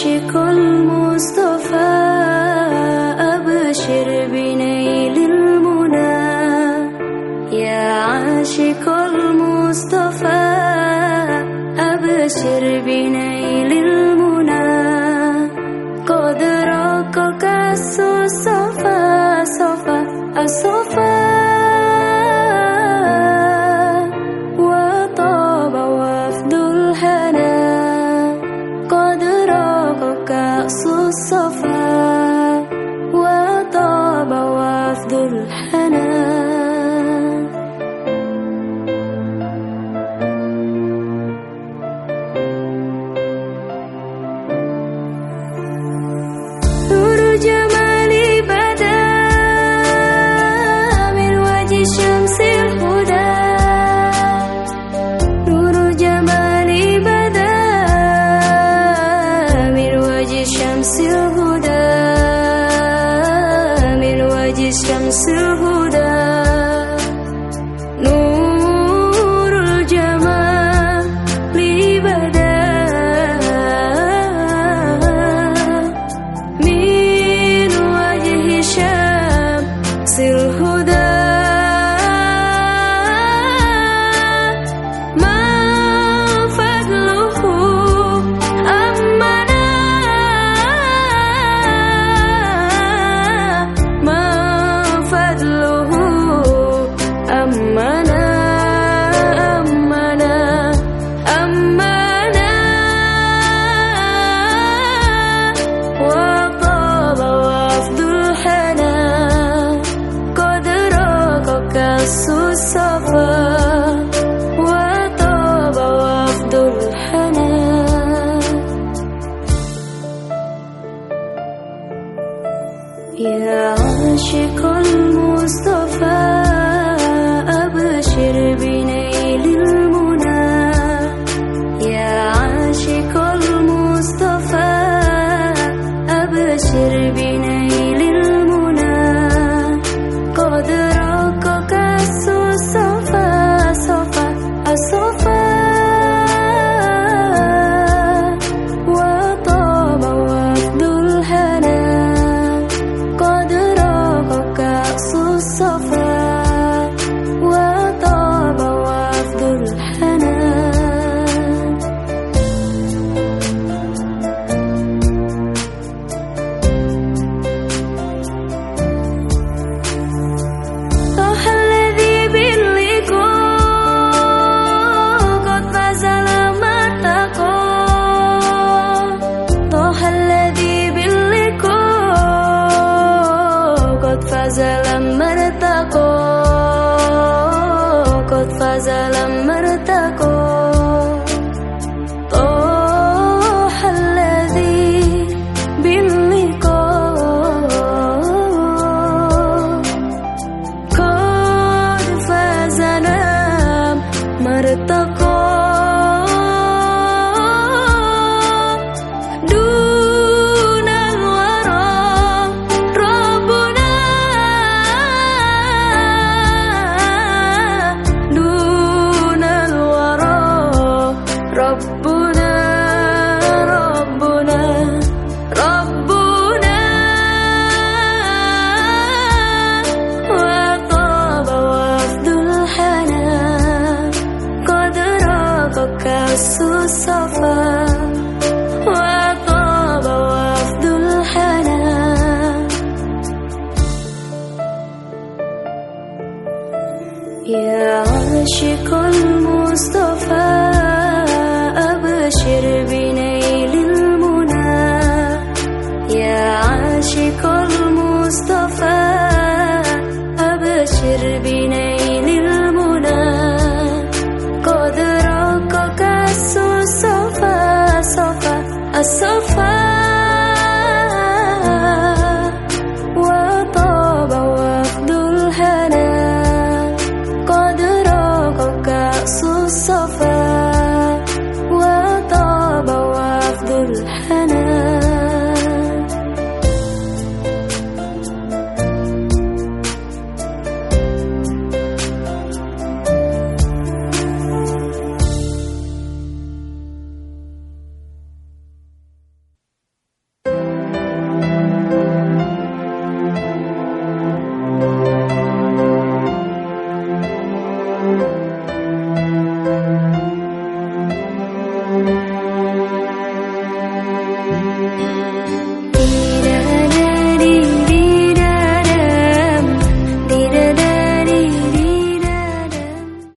时光 رأس الصفا وطاب وفد الحنان. جمال الصفا وطاب وفد الحنان. يا عاشق المصطفى أبشر بنيل المنى. يا عاشق المصطفى أبشر بنيل could be